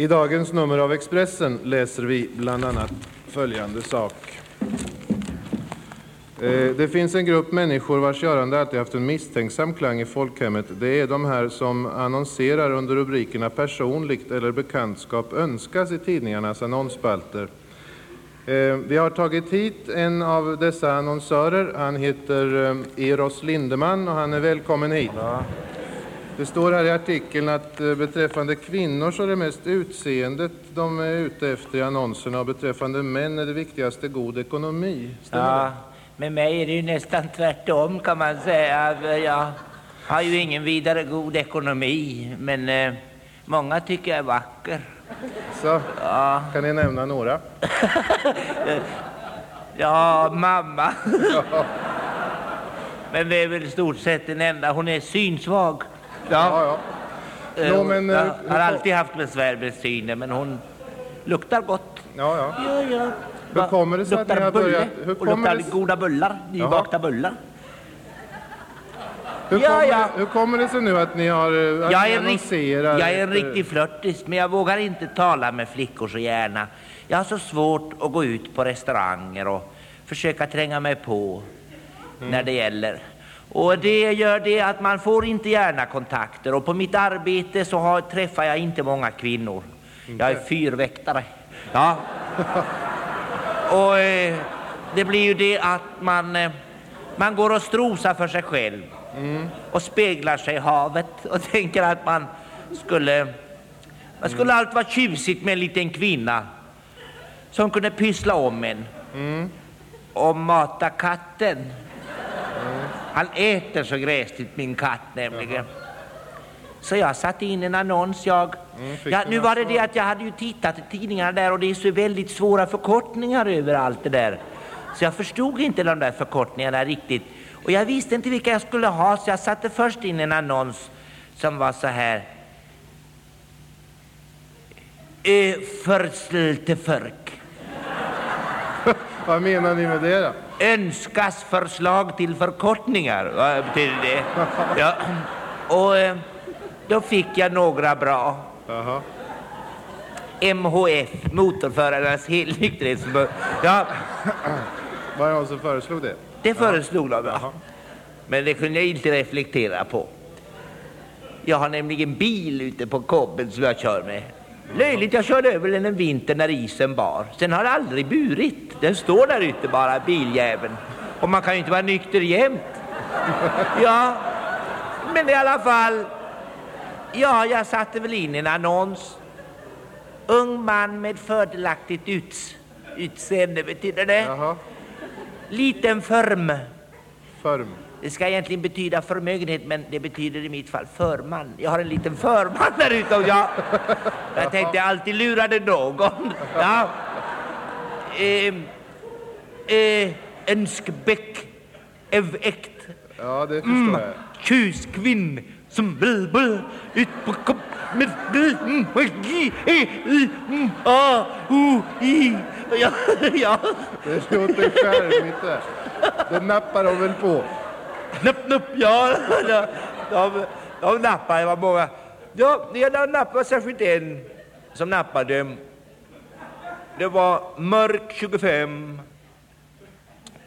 I dagens nummer av Expressen läser vi bland annat följande sak. Eh, det finns en grupp människor vars görande alltid haft en misstänksam klang i folkhemmet. Det är de här som annonserar under rubrikerna personligt eller bekantskap önskas i tidningarnas annonsspalter. Eh, vi har tagit hit en av dessa annonsörer. Han heter eh, Eros Lindeman och han är välkommen hit. Det står här i artikeln att eh, beträffande kvinnor så är det mest utseendet de är ute efter i annonserna och beträffande män är det viktigaste god ekonomi. Stämmer Ja, med mig är det ju nästan tvärtom kan man säga. Jag har ju ingen vidare god ekonomi, men eh, många tycker jag är vacker. Så, kan ni nämna några? Ja, mamma. men det är väl i stort sett den enda. Hon är synsvag. Ja, ja. Eh, Nå, men, eh, jag hur- har alltid haft besvär med synen, men hon luktar gott. ja, ja. Ja, ja. Hur kommer det sig att ni luktar har bulle börjat- hur och kommer luktar det- goda bullar, nybakta bullar. Hur, Ja, kommer, ja. hur kommer det sig nu att ni har eh, att Jag ni är, rikt, jag är en riktig flörtis, men jag vågar inte tala med flickor så gärna. Jag har så svårt att gå ut på restauranger och försöka tränga mig på när det gäller. Och det gör det att man får inte gärna kontakter och på mitt arbete så har, träffar jag inte många kvinnor. Jag är fyrväktare. Ja. Och eh, det blir ju det att man, eh, man går och strosar för sig själv och speglar sig i havet och tänker att man skulle, man skulle allt vara tjusigt med en liten kvinna som kunde pyssla om en och mata katten. Han äter så gräsligt min katt nämligen. Så jag satte in en annons jag. fick Ja, nu var det det att jag hade ju tittat i tidningarna där och det är så väldigt svåra förkortningar över allt det där. Så jag förstod inte de där förkortningarna riktigt. Och jag visste inte vilka jag skulle ha så jag satte först in en annons som var så här. Ö, försel till förk. Vad menar ni med det då? Önskas förslag till förkortningar. Vad betyder det? Ja. Och eh, då fick jag några bra. Jaha. MHF, Motorförarnas helnykterhetsförbund. Ja, Var det någon som föreslog det? det föreslog de. Ja. Men det kunde jag inte reflektera på. Jag har nämligen bil ute på kobben som jag kör med. Löjligt, jag körde över den en vinter när isen bar. Sen har det aldrig burit. Den står där ute bara, biljäveln. Och man kan ju inte vara nykter jämt. Ja, men i alla fall. Ja, jag satte väl in en annons. Ung man med fördelaktigt uts utseende, betyder det. Jaha. Liten förm. Förm. Det ska egentligen betyda förmögenhet, men det betyder i mitt fall förman. Jag har en liten förman där ute och jag, jag tänkte jag alltid lurade någon. Ja. Eh, eh, önskbäck, evekt, Ja, det förstår jag. tjuskvinn som bulbul ut på kopp med mm, mm, a, o, i. Ja, ja. Det låter charmigt det. Det nappar de väl på. Napp, napp, ja. De, de, de nappade, det var många. Ja, de nappade särskilt en som nappade. Det var Mörk 25.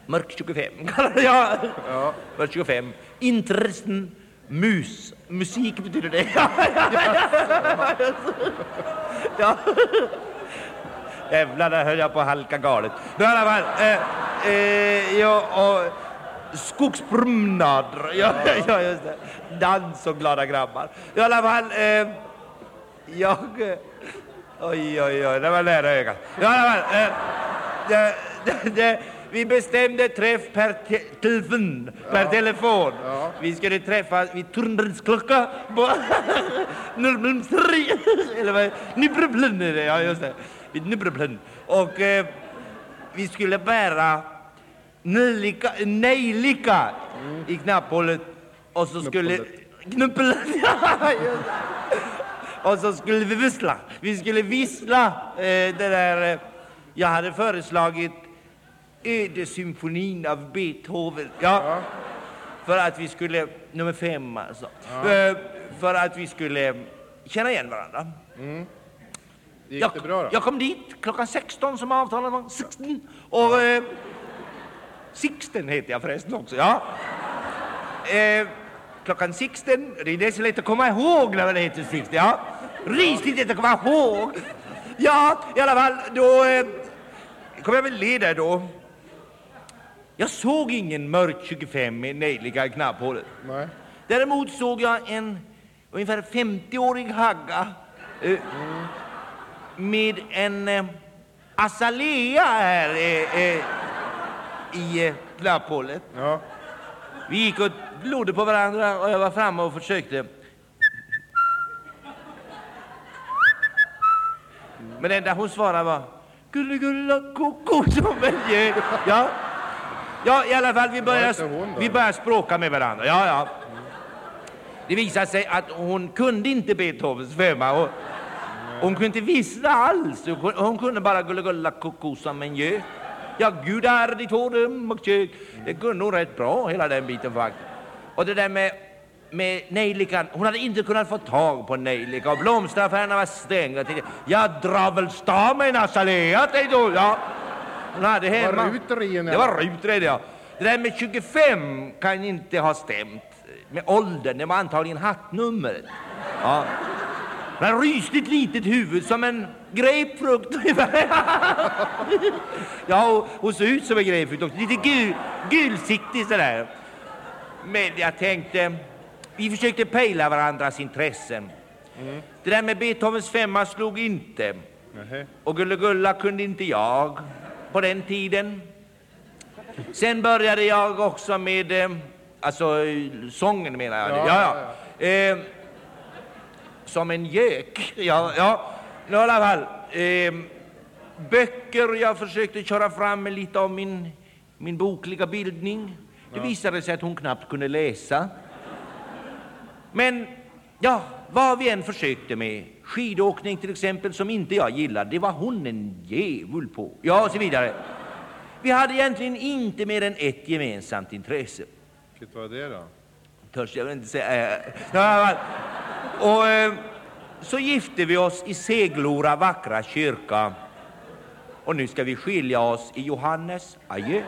Mörk 25 kallade jag. Ja. Mörk 25. Intressen, mus. Musik betyder det. Ja, ja, ja, ja. Jävlar, där höll jag på att halka galet. I alla fall, eh, eh, ja, och skogspromenader. Ja, ja, just det. Dans och glada grabbar. I alla fall, eh, jag... eh, Oj, oj, oj, det var nära ögat. I alla fall, eh, det, det, det, vi bestämde träff per te telefon. Per telefon. Ja. Vi skulle träffas vid Turnbergsklocka på Nürnbergstorg. Eller vad Nybreblen är det, ja just det. Vid Nybreblen. Och eh, vi skulle bära nejlika, nejlika i knapphålet. Och så skulle... Ja, det. Och så skulle vi vissla. Vi skulle vissla eh, det där... Eh, jag hade föreslagit Ödesymfonin av Beethoven. Ja. För att vi skulle... Nummer fem alltså. Eh, för att vi skulle känna igen varandra. Gick jag, det bra då? jag kom dit klockan 16 som avtalat var. 16. Och... Eh, Sixten heter jag förresten också, ja. Eh, klockan 16, det är det så lätt att komma ihåg när man heter Sixten, ja. Rysligt lätt att komma ihåg. Ja, i alla fall, då eh, kom jag väl där då. Jag såg ingen mörk 25 med nejlika knapphålet. Nej. Däremot såg jag en ungefär 50-årig hagga eh, med en eh, azalea här eh, eh, i eh, knapphålet. Ja. Vi gick och glodde på varandra och jag var framme och försökte. Men det enda hon svarade var Gulligulla koko som en gö. Ja. ja, i alla fall, vi började, vi började språka med varandra. Ja, ja. Det visade sig att hon kunde inte Beethovens femma. Hon kunde inte vissla alls. Hon kunde- Hon kunde bara gulligulla koko som en gök. Ja, Gud är ditt två rum och kök. Det kunde hon rätt bra, hela den biten faktiskt. Och det där med, med nejlikan, hon hade inte kunnat få tag på nejlika och blomsteraffärerna var stängda. Jag drar väl stav azalea, tänkte hon. Ja. Hon hade hemma. ruter i henne. Det var ruter i det, ja. Det där med 25 kan inte ha stämt med åldern. Det var antagligen hattnumret. Ja. Hade rysligt litet huvud som en grapefrukt. ja, och hon såg ut som en grapefrukt också. Lite gul, gulsiktig sådär. Men jag tänkte, vi försökte pejla varandras intressen. Det där med Beethovens femma slog inte. Nähä. Och Gulligulla kunde inte jag på den tiden. Sen började jag också med, eh, alltså eh, sången menar jag. Ja, ja, ja, Eh, som en gök. Ja, ja. I alla fall. Eh, böcker, jag försökte köra fram med lite av min, min bokliga bildning. Det visade sig att hon knappt kunde läsa. Men ja, vad vi än försökte med, skidåkning till exempel, som inte jag gillade, det var hon en djävul på. Ja, och så vidare. Vi hade egentligen inte mer än ett gemensamt intresse. Vilket var det då? Törs jag väl inte säga. Ja, och eh, så gifte vi oss i Seglora vackra kyrka. Och nu ska vi skilja oss i Johannes. Adjö.